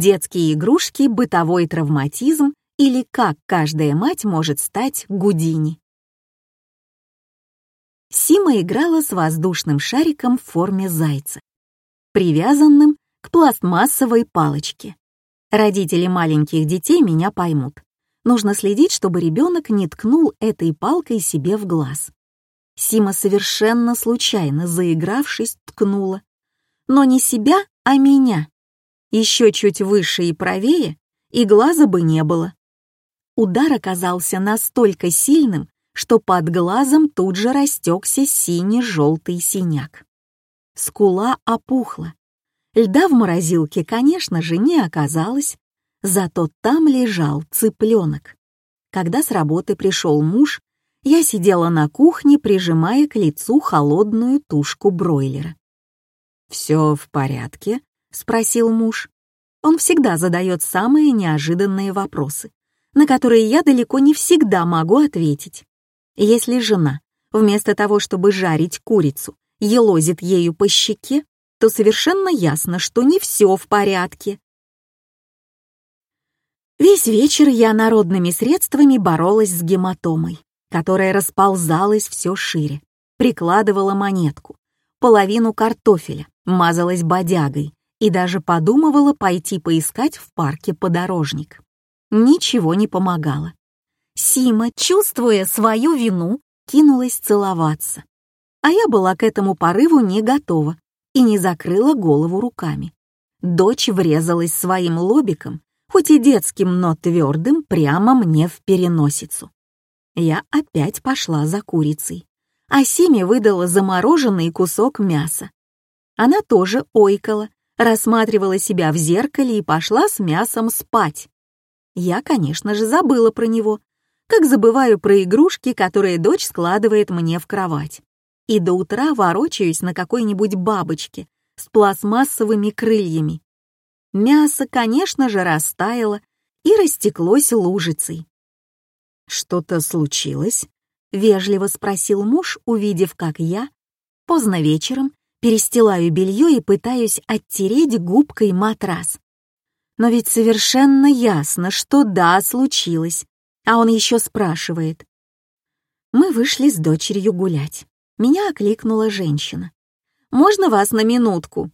Детские игрушки, бытовой травматизм или как каждая мать может стать Гудини. Сима играла с воздушным шариком в форме зайца, привязанным к пластмассовой палочке. Родители маленьких детей меня поймут. Нужно следить, чтобы ребенок не ткнул этой палкой себе в глаз. Сима совершенно случайно, заигравшись, ткнула. Но не себя, а меня. Еще чуть выше и правее, и глаза бы не было. Удар оказался настолько сильным, что под глазом тут же растекся синий-желтый синяк. Скула опухла. Льда в морозилке, конечно же, не оказалось, зато там лежал цыпленок. Когда с работы пришел муж, я сидела на кухне, прижимая к лицу холодную тушку бройлера. «Все в порядке?» — спросил муж. Он всегда задает самые неожиданные вопросы, на которые я далеко не всегда могу ответить. Если жена, вместо того, чтобы жарить курицу, елозит ею по щеке, то совершенно ясно, что не все в порядке. Весь вечер я народными средствами боролась с гематомой, которая расползалась все шире, прикладывала монетку, половину картофеля, мазалась бодягой и даже подумывала пойти поискать в парке подорожник. Ничего не помогало. Сима, чувствуя свою вину, кинулась целоваться. А я была к этому порыву не готова и не закрыла голову руками. Дочь врезалась своим лобиком, хоть и детским, но твердым, прямо мне в переносицу. Я опять пошла за курицей, а Симе выдала замороженный кусок мяса. Она тоже ойкала, рассматривала себя в зеркале и пошла с мясом спать. Я, конечно же, забыла про него, как забываю про игрушки, которые дочь складывает мне в кровать. И до утра ворочаюсь на какой-нибудь бабочке с пластмассовыми крыльями. Мясо, конечно же, растаяло и растеклось лужицей. «Что-то случилось?» — вежливо спросил муж, увидев, как я, поздно вечером, перестилаю белье и пытаюсь оттереть губкой матрас. Но ведь совершенно ясно, что да, случилось, а он еще спрашивает. Мы вышли с дочерью гулять. Меня окликнула женщина. «Можно вас на минутку?»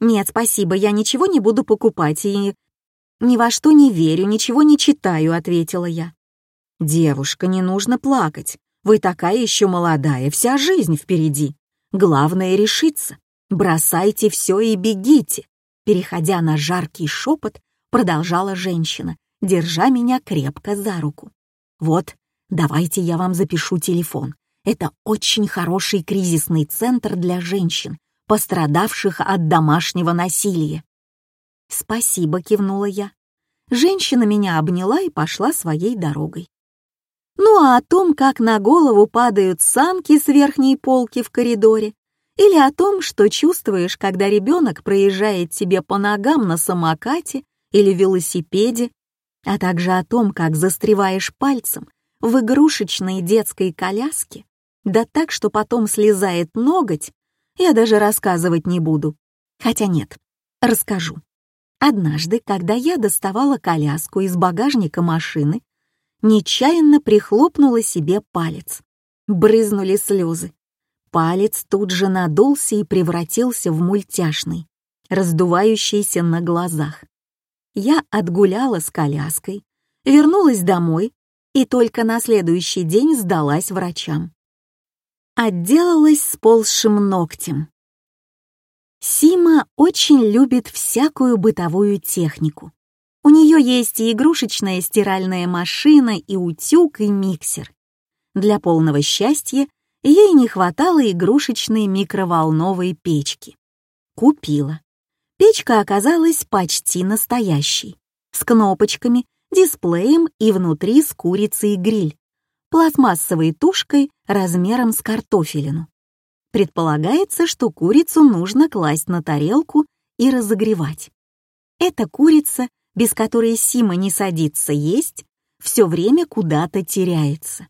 «Нет, спасибо, я ничего не буду покупать и...» «Ни во что не верю, ничего не читаю», — ответила я. «Девушка, не нужно плакать. Вы такая еще молодая, вся жизнь впереди. Главное — решиться. Бросайте все и бегите. Переходя на жаркий шепот, продолжала женщина, держа меня крепко за руку. Вот, давайте я вам запишу телефон. Это очень хороший кризисный центр для женщин, пострадавших от домашнего насилия. «Спасибо», — кивнула я. Женщина меня обняла и пошла своей дорогой. Ну а о том, как на голову падают санки с верхней полки в коридоре, или о том, что чувствуешь, когда ребенок проезжает тебе по ногам на самокате или велосипеде, а также о том, как застреваешь пальцем в игрушечной детской коляске, да так, что потом слезает ноготь, я даже рассказывать не буду. Хотя нет, расскажу. Однажды, когда я доставала коляску из багажника машины, нечаянно прихлопнула себе палец. Брызнули слезы. Палец тут же надулся и превратился в мультяшный, раздувающийся на глазах. Я отгуляла с коляской, вернулась домой и только на следующий день сдалась врачам. Отделалась сползшим ногтем. Сима очень любит всякую бытовую технику. У нее есть и игрушечная стиральная машина, и утюг, и миксер. Для полного счастья ей не хватало игрушечной микроволновой печки. Купила. Печка оказалась почти настоящей, с кнопочками, дисплеем и внутри с курицей гриль, пластмассовой тушкой размером с картофелину. Предполагается, что курицу нужно класть на тарелку и разогревать. Эта курица, без которой Сима не садится есть, все время куда-то теряется.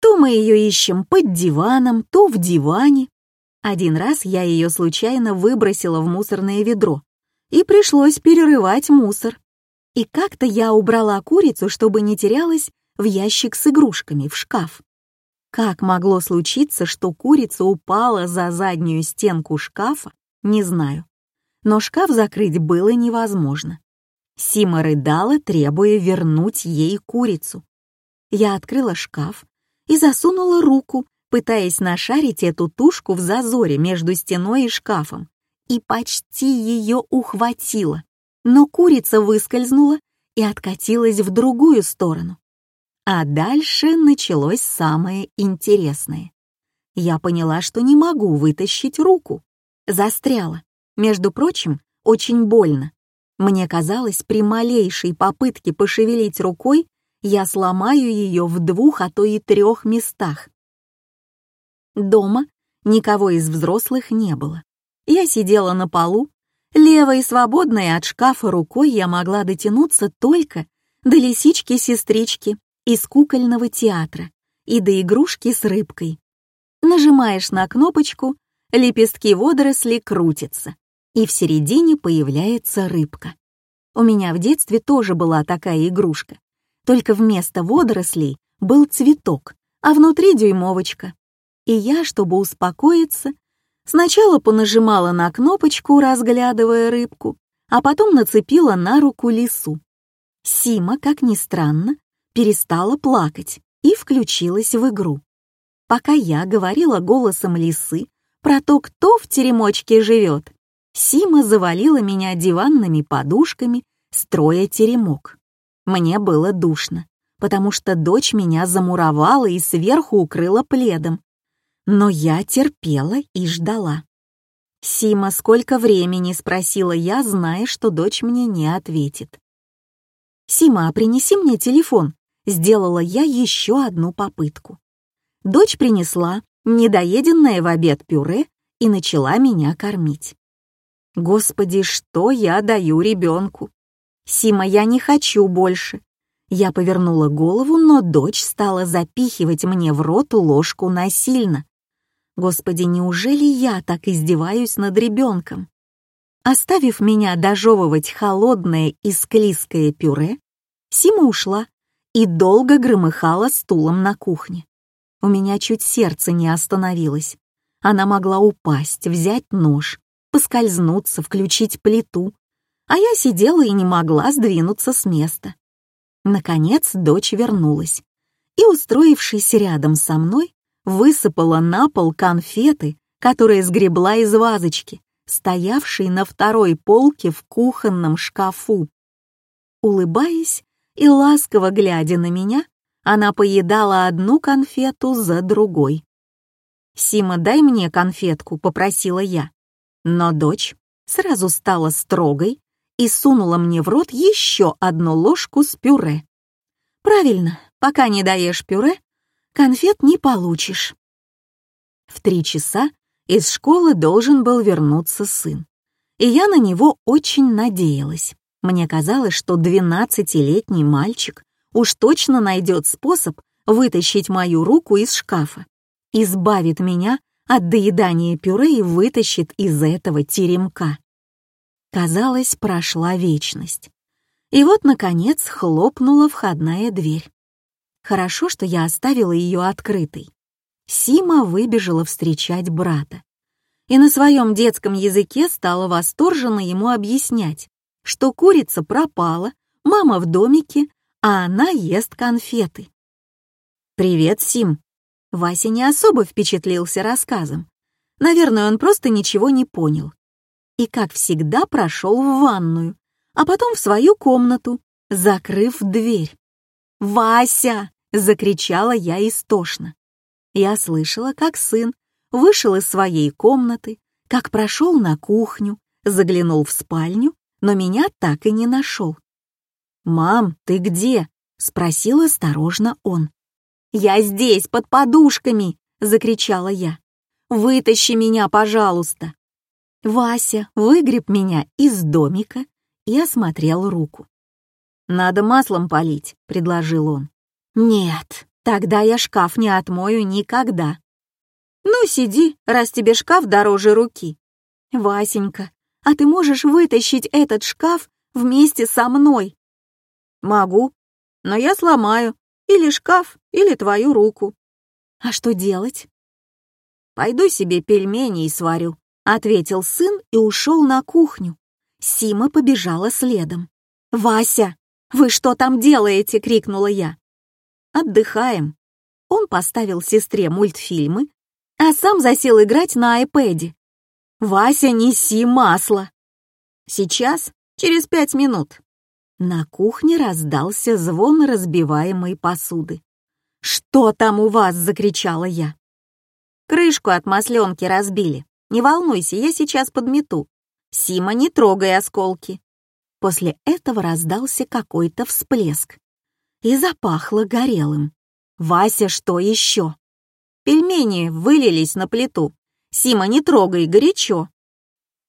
То мы ее ищем под диваном, то в диване. Один раз я ее случайно выбросила в мусорное ведро, и пришлось перерывать мусор. И как-то я убрала курицу, чтобы не терялась, в ящик с игрушками, в шкаф. Как могло случиться, что курица упала за заднюю стенку шкафа, не знаю. Но шкаф закрыть было невозможно. Сима рыдала, требуя вернуть ей курицу. Я открыла шкаф и засунула руку, пытаясь нашарить эту тушку в зазоре между стеной и шкафом, и почти ее ухватила но курица выскользнула и откатилась в другую сторону. А дальше началось самое интересное. Я поняла, что не могу вытащить руку. Застряла. Между прочим, очень больно. Мне казалось, при малейшей попытке пошевелить рукой я сломаю ее в двух, а то и трех местах. Дома никого из взрослых не было. Я сидела на полу Левой, свободной от шкафа рукой я могла дотянуться только до лисички-сестрички из кукольного театра и до игрушки с рыбкой. Нажимаешь на кнопочку, лепестки водорослей крутятся, и в середине появляется рыбка. У меня в детстве тоже была такая игрушка, только вместо водорослей был цветок, а внутри дюймовочка. И я, чтобы успокоиться, Сначала понажимала на кнопочку, разглядывая рыбку, а потом нацепила на руку лису. Сима, как ни странно, перестала плакать и включилась в игру. Пока я говорила голосом лисы про то, кто в теремочке живет, Сима завалила меня диванными подушками, строя теремок. Мне было душно, потому что дочь меня замуровала и сверху укрыла пледом, но я терпела и ждала. «Сима, сколько времени?» — спросила я, зная, что дочь мне не ответит. «Сима, а принеси мне телефон», — сделала я еще одну попытку. Дочь принесла недоеденное в обед пюре и начала меня кормить. Господи, что я даю ребенку? Сима, я не хочу больше. Я повернула голову, но дочь стала запихивать мне в рот ложку насильно. Господи, неужели я так издеваюсь над ребенком? Оставив меня дожевывать холодное и склизкое пюре, Сима ушла и долго громыхала стулом на кухне. У меня чуть сердце не остановилось. Она могла упасть, взять нож, поскользнуться, включить плиту, а я сидела и не могла сдвинуться с места. Наконец дочь вернулась и, устроившись рядом со мной, высыпала на пол конфеты, которые сгребла из вазочки, стоявшей на второй полке в кухонном шкафу. Улыбаясь и ласково глядя на меня, она поедала одну конфету за другой. «Сима, дай мне конфетку», — попросила я. Но дочь сразу стала строгой и сунула мне в рот еще одну ложку с пюре. «Правильно, пока не даешь пюре, конфет не получишь. В три часа из школы должен был вернуться сын. И я на него очень надеялась. Мне казалось, что двенадцатилетний мальчик уж точно найдет способ вытащить мою руку из шкафа, избавит меня от доедания пюре и вытащит из этого теремка. Казалось, прошла вечность. И вот, наконец, хлопнула входная дверь. Хорошо, что я оставила ее открытой. Сима выбежала встречать брата. И на своем детском языке стала восторженно ему объяснять, что курица пропала, мама в домике, а она ест конфеты. «Привет, Сим!» Вася не особо впечатлился рассказом. Наверное, он просто ничего не понял. И, как всегда, прошел в ванную, а потом в свою комнату, закрыв дверь. «Вася!» Закричала я истошно. Я слышала, как сын вышел из своей комнаты, как прошел на кухню, заглянул в спальню, но меня так и не нашел. «Мам, ты где?» — спросил осторожно он. «Я здесь, под подушками!» — закричала я. Вытащи меня, пожалуйста!» Вася выгреб меня из домика и осмотрел руку. «Надо маслом полить», — предложил он. «Нет, тогда я шкаф не отмою никогда». «Ну, сиди, раз тебе шкаф дороже руки». «Васенька, а ты можешь вытащить этот шкаф вместе со мной?» «Могу, но я сломаю или шкаф, или твою руку». «А что делать?» «Пойду себе пельмени и сварю», — ответил сын и ушел на кухню. Сима побежала следом. «Вася, вы что там делаете?» — крикнула я. «Отдыхаем». Он поставил сестре мультфильмы, а сам засел играть на айпэде. «Вася, неси масло!» «Сейчас, через пять минут». На кухне раздался звон разбиваемой посуды. «Что там у вас?» — закричала я. «Крышку от масленки разбили. Не волнуйся, я сейчас подмету. Сима, не трогай осколки». После этого раздался какой-то всплеск. И запахло горелым. «Вася, что еще?» Пельмени вылились на плиту. Сима, не трогай, горячо.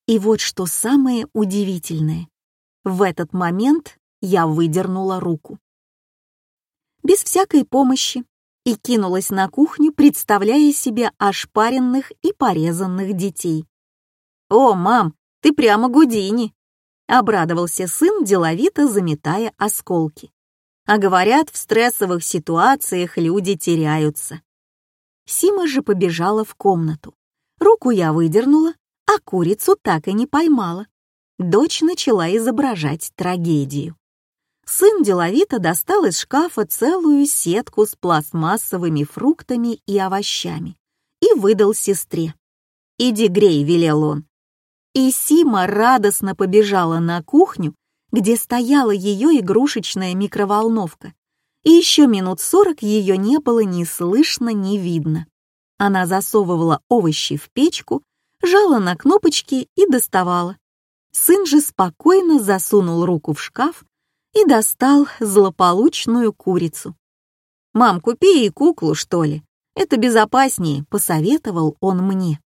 И вот что самое удивительное. В этот момент я выдернула руку. Без всякой помощи и кинулась на кухню, представляя себе ошпаренных и порезанных детей. «О, мам, ты прямо Гудини!» — обрадовался сын, деловито заметая осколки. А говорят, в стрессовых ситуациях люди теряются. Сима же побежала в комнату. Руку я выдернула, а курицу так и не поймала. Дочь начала изображать трагедию. Сын деловито достал из шкафа целую сетку с пластмассовыми фруктами и овощами и выдал сестре. «Иди грей», — велел он. И Сима радостно побежала на кухню, где стояла ее игрушечная микроволновка. И еще минут сорок ее не было ни слышно, ни видно. Она засовывала овощи в печку, жала на кнопочки и доставала. Сын же спокойно засунул руку в шкаф и достал злополучную курицу. «Мам, купи ей куклу, что ли? Это безопаснее», — посоветовал он мне.